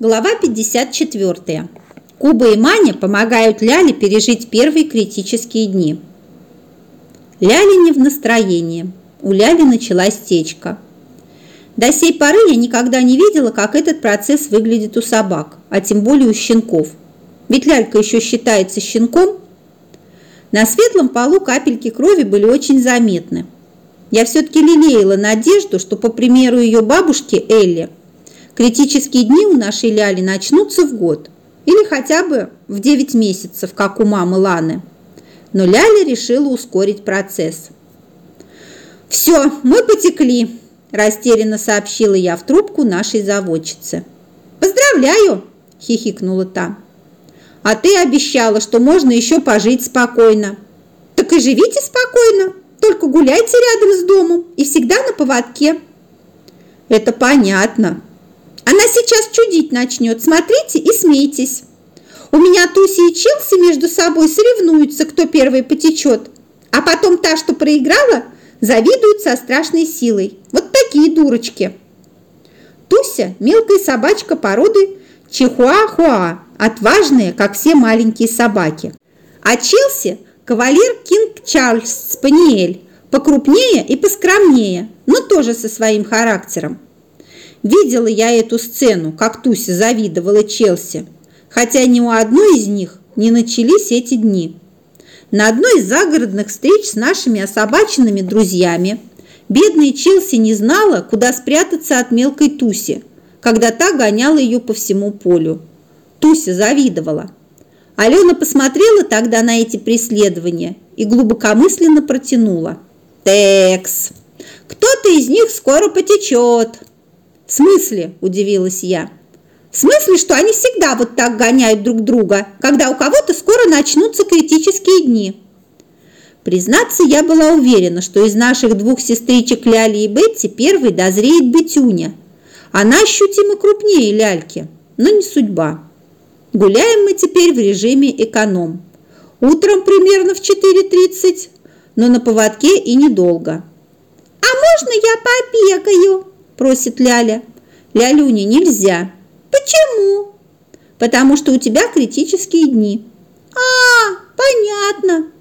Глава 54. Куба и Маня помогают Ляле пережить первые критические дни. Ляля не в настроении. У Ляли началась течка. До сей поры я никогда не видела, как этот процесс выглядит у собак, а тем более у щенков. Ведь Лялька еще считается щенком. На светлом полу капельки крови были очень заметны. Я все-таки лелеяла надежду, что, по примеру ее бабушки Элли, Критические дни у нашей Ляли начнутся в год или хотя бы в 9 месяцев, как у мамы Ланы. Но Ляля решила ускорить процесс. «Все, мы потекли», – растерянно сообщила я в трубку нашей заводчицы. «Поздравляю!» – хихикнула та. «А ты обещала, что можно еще пожить спокойно». «Так и живите спокойно, только гуляйте рядом с домом и всегда на поводке». «Это понятно», она сейчас чудить начнет. Смотрите и смейтесь. У меня Туси и Челси между собой соревнуются, кто первый потечет. А потом та, что проиграла, завидует со страшной силой. Вот такие дурочки. Туся – мелкая собачка породы Чихуахуа, отважная, как все маленькие собаки. А Челси – кавалер Кинг Чарльз Спаниель, покрупнее и поскромнее, но тоже со своим характером. Видела я эту сцену, как Туся завидовала Челси, хотя ни у одной из них не начались эти дни. На одной из загородных встреч с нашими особаченными друзьями бедная Челси не знала, куда спрятаться от мелкой Туси, когда та гоняла ее по всему полю. Туся завидовала. Алена посмотрела тогда на эти преследования и глубокомысленно протянула. «Текс! Кто-то из них скоро потечет!» «В смысле?» – удивилась я. «В смысле, что они всегда вот так гоняют друг друга, когда у кого-то скоро начнутся критические дни?» Признаться, я была уверена, что из наших двух сестричек Ляли и Бетти первой дозреет Бетюня. Она ощутимо крупнее Ляльки, но не судьба. Гуляем мы теперь в режиме эконом. Утром примерно в 4.30, но на поводке и недолго. «А можно я побегаю?» Просит Ляля. Лялюне нельзя. Почему? Потому что у тебя критические дни. А, понятно.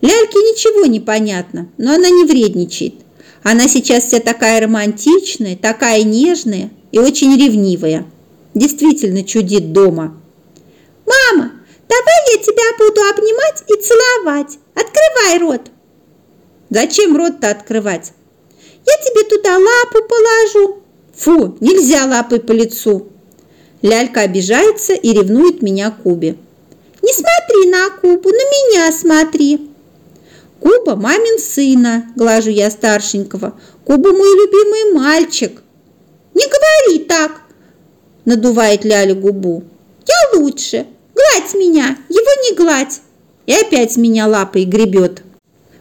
Ляльке ничего не понятно, но она не вредничает. Она сейчас вся такая романтичная, такая нежная и очень ревнивая. Действительно чудит дома. Мама, давай я тебя буду обнимать и целовать. Открывай рот. Зачем рот-то открывать? Я тебе туда лапу положу. Фу, нельзя лапой по лицу. Лялька обижается и ревнует меня Кубе. Не смотри на Кубу, на меня смотри. Куба мамин сына, глажу я старшенького. Куба мой любимый мальчик. Не говори так, надувает Ляля губу. Я лучше. Гладь меня, его не гладь. И опять меня лапой гребет.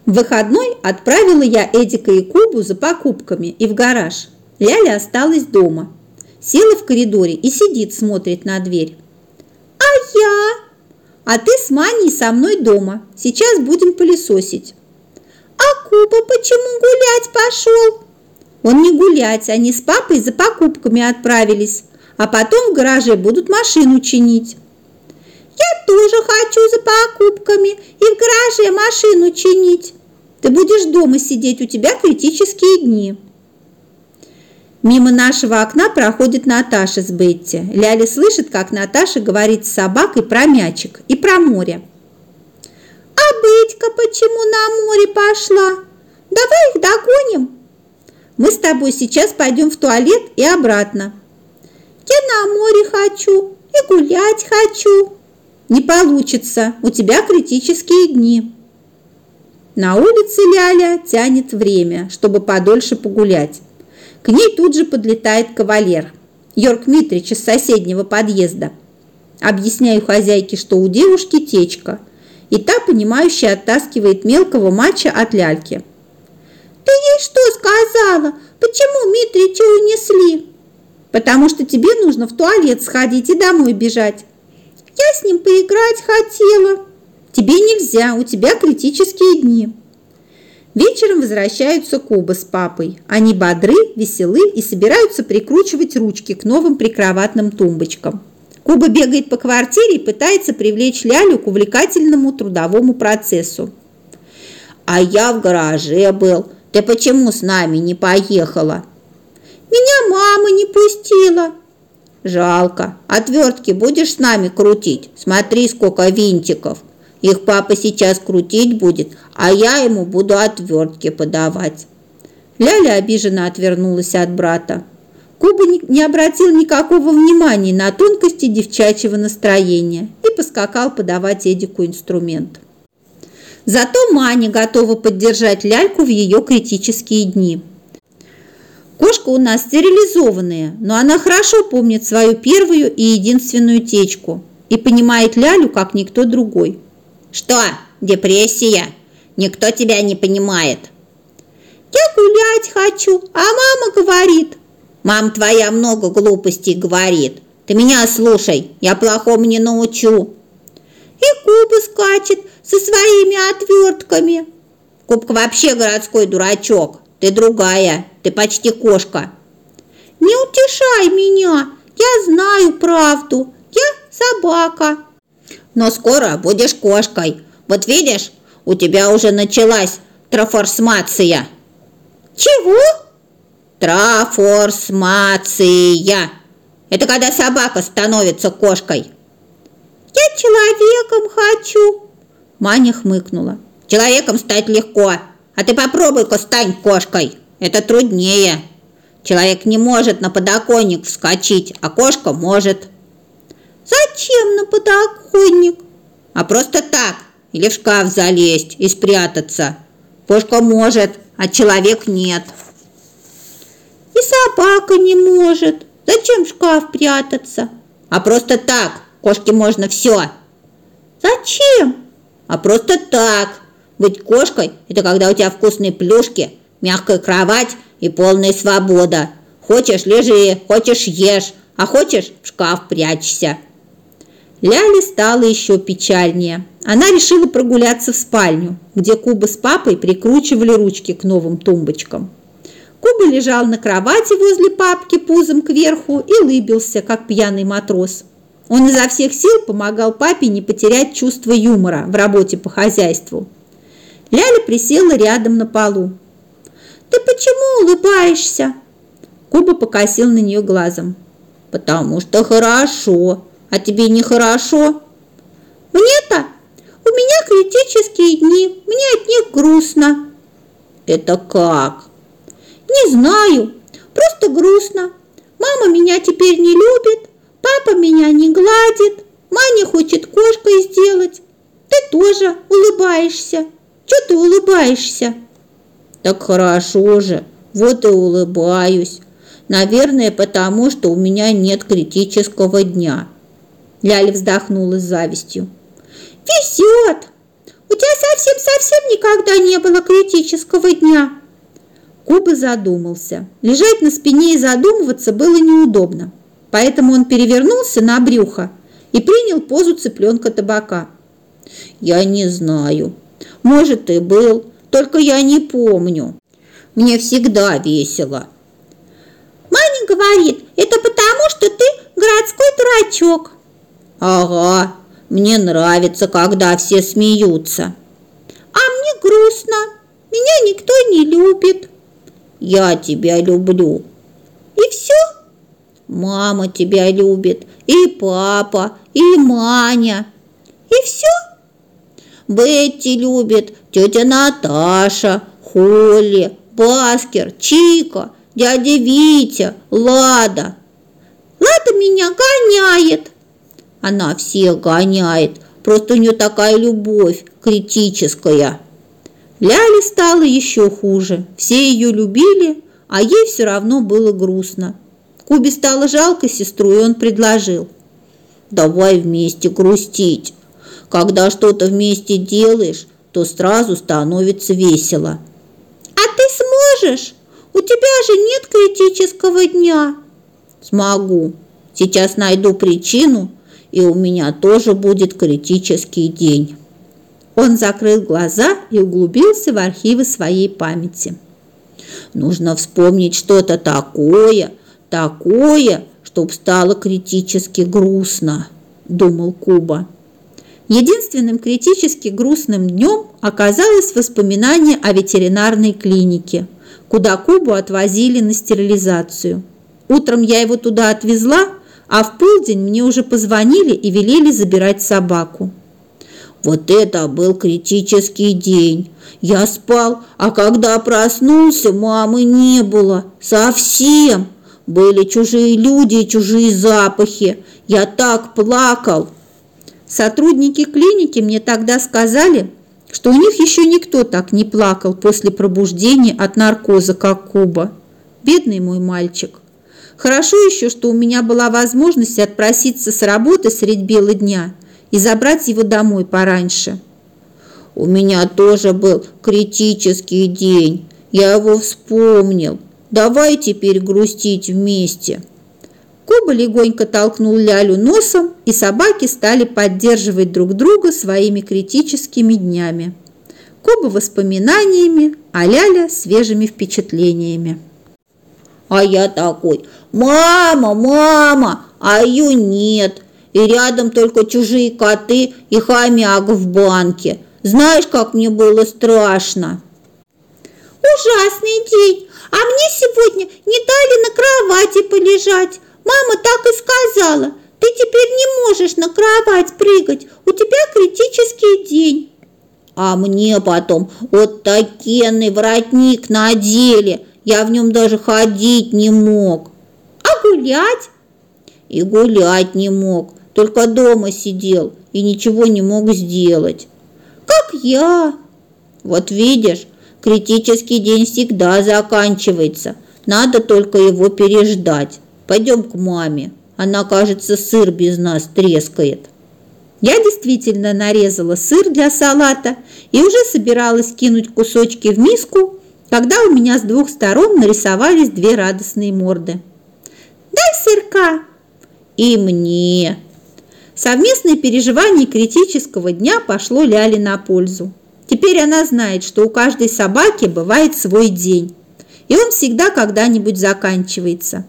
В выходной отправила я Эдика и Кубу за покупками и в гараж. Ляля осталась дома. Села в коридоре и сидит, смотрит на дверь. «А я?» «А ты с Маней со мной дома. Сейчас будем пылесосить». «А Куба почему гулять пошел?» «Он не гулять, они с папой за покупками отправились, а потом в гараже будут машину чинить». «Я тоже хочу за покупками и в гараже машину чинить». Ты будешь дома сидеть, у тебя критические дни. Мимо нашего окна проходит Наташа с Бетти. Ляля слышит, как Наташа говорит с собакой про мячик и про море. А Бетька почему на море пошла? Давай их догоним. Мы с тобой сейчас пойдем в туалет и обратно. Я на море хочу и гулять хочу. Не получится, у тебя критические дни. На улице Ляля тянет время, чтобы подольше погулять. К ней тут же подлетает кавалер, Йорк Митрич из соседнего подъезда. Объясняю хозяйке, что у девушки течка, и та, понимающе оттаскивает мелкого мача от ляльки. «Ты ей что сказала? Почему Митрича унесли?» «Потому что тебе нужно в туалет сходить и домой бежать». «Я с ним поиграть хотела». Тебе нельзя, у тебя критические дни. Вечером возвращаются Куба с папой. Они бодры, веселы и собираются прикручивать ручки к новым прикроватным тумбочкам. Куба бегает по квартире и пытается привлечь Лялю к увлекательному трудовому процессу. «А я в гараже был. Ты почему с нами не поехала?» «Меня мама не пустила». «Жалко. Отвертки будешь с нами крутить? Смотри, сколько винтиков. Их папа сейчас крутить будет, а я ему буду отвертки подавать». Ляля обиженно отвернулась от брата. Куба не обратил никакого внимания на тонкости девчачьего настроения и поскакал подавать Эдику инструмент. Зато Маня готова поддержать Ляльку в ее критические дни. Кошка у нас стерилизованная, но она хорошо помнит свою первую и единственную течку и понимает Лялю, как никто другой. Что, депрессия? Никто тебя не понимает. Я гулять хочу, а мама говорит. Мам твоя много глупостей говорит. Ты меня слушай, я плохому не научу. И Куба скачет со своими отвертками. Кубка вообще городской дурачок. Ты другая, ты почти кошка. Не утешай меня, я знаю правду. Я собака но скоро будешь кошкой. Вот видишь, у тебя уже началась трафорсмация. Чего? Трафорсмация. Это когда собака становится кошкой. Я человеком хочу. Маня хмыкнула. Человеком стать легко, а ты попробуй-ка стань кошкой. Это труднее. Человек не может на подоконник вскочить, а кошка может. Зачем на подоконник? А просто так, или в шкаф залезть и спрятаться. Кошка может, а человек нет. И собака не может. Зачем в шкаф прятаться? А просто так, кошке можно все. Зачем? А просто так. Быть кошкой – это когда у тебя вкусные плюшки, мягкая кровать и полная свобода. Хочешь – лежи, хочешь – ешь, а хочешь – в шкаф прячься. Ляле стало еще печальнее. Она решила прогуляться в спальню, где Куба с папой прикручивали ручки к новым тумбочкам. Куба лежал на кровати возле папки пузом кверху и лыбился, как пьяный матрос. Он изо всех сил помогал папе не потерять чувство юмора в работе по хозяйству. Ляля присела рядом на полу. «Ты почему улыбаешься?» Куба покосил на нее глазом. «Потому что хорошо», а тебе нехорошо? Мне-то? У меня критические дни, мне от них грустно. Это как? Не знаю, просто грустно. Мама меня теперь не любит, папа меня не гладит, Маня хочет кошкой сделать. Ты тоже улыбаешься. Чего ты улыбаешься? Так хорошо же, вот и улыбаюсь. Наверное, потому что у меня нет критического дня. Ляля вздохнула с завистью. «Везет! У тебя совсем-совсем никогда не было критического дня!» Куба задумался. Лежать на спине и задумываться было неудобно, поэтому он перевернулся на брюхо и принял позу цыпленка табака. «Я не знаю. Может, и был, только я не помню. Мне всегда весело». «Маня говорит, это потому, что ты городской дурачок», Ага, мне нравится, когда все смеются. А мне грустно. Меня никто не любит. Я тебя люблю. И все? Мама тебя любит, и папа, и Маня. И все? Бетти любит, тетя Наташа, Холли, Баскер, Чика, дядя Витя, Лада. Лада меня гоняет. Она всех гоняет, просто у нее такая любовь критическая. Ляле стало еще хуже. Все ее любили, а ей все равно было грустно. Кубе стало жалко сестру, и он предложил. «Давай вместе грустить. Когда что-то вместе делаешь, то сразу становится весело». «А ты сможешь? У тебя же нет критического дня». «Смогу. Сейчас найду причину, и у меня тоже будет критический день. Он закрыл глаза и углубился в архивы своей памяти. Нужно вспомнить что-то такое, такое, чтоб стало критически грустно, думал Куба. Единственным критически грустным днем оказалось воспоминание о ветеринарной клинике, куда Кубу отвозили на стерилизацию. Утром я его туда отвезла, а в полдень мне уже позвонили и велели забирать собаку. Вот это был критический день. Я спал, а когда проснулся, мамы не было. Совсем. Были чужие люди и чужие запахи. Я так плакал. Сотрудники клиники мне тогда сказали, что у них еще никто так не плакал после пробуждения от наркоза, как Куба. Бедный мой мальчик. Хорошо еще, что у меня была возможность отпроситься с работы средь бела дня и забрать его домой пораньше. У меня тоже был критический день. Я его вспомнил. Давай теперь грустить вместе. Коба легонько толкнул Лялю носом, и собаки стали поддерживать друг друга своими критическими днями. Коба воспоминаниями, а Ляля свежими впечатлениями. А я такой, мама, мама, а ее нет. И рядом только чужие коты и хомяк в банке. Знаешь, как мне было страшно? Ужасный день. А мне сегодня не дали на кровати полежать. Мама так и сказала. Ты теперь не можешь на кровать прыгать. У тебя критический день. А мне потом вот такенный воротник надели. Я в нем даже ходить не мог. А гулять? И гулять не мог. Только дома сидел и ничего не мог сделать. Как я. Вот видишь, критический день всегда заканчивается. Надо только его переждать. Пойдем к маме. Она, кажется, сыр без нас трескает. Я действительно нарезала сыр для салата и уже собиралась кинуть кусочки в миску, когда у меня с двух сторон нарисовались две радостные морды. «Дай сырка!» «И мне!» Совместное переживание критического дня пошло Ляле на пользу. Теперь она знает, что у каждой собаки бывает свой день, и он всегда когда-нибудь заканчивается.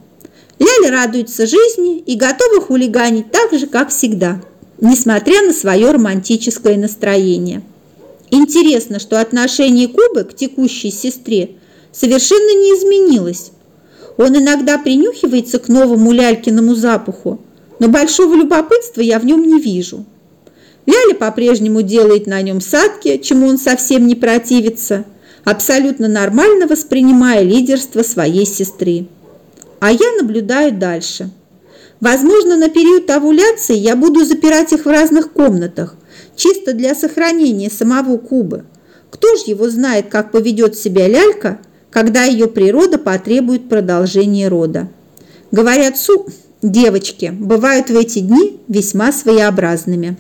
Ляля радуется жизни и готова хулиганить так же, как всегда, несмотря на свое романтическое настроение. Интересно, что отношение Кубы к текущей сестре совершенно не изменилось. Он иногда принюхивается к новому лялькиному запаху, но большого любопытства я в нем не вижу. Ляля по-прежнему делает на нем садки, чему он совсем не противится, абсолютно нормально воспринимая лидерство своей сестры а я наблюдаю дальше. Возможно, на период овуляции я буду запирать их в разных комнатах, чисто для сохранения самого куба. Кто ж его знает, как поведет себя лялька, когда ее природа потребует продолжения рода. Говорят, су, девочки бывают в эти дни весьма своеобразными.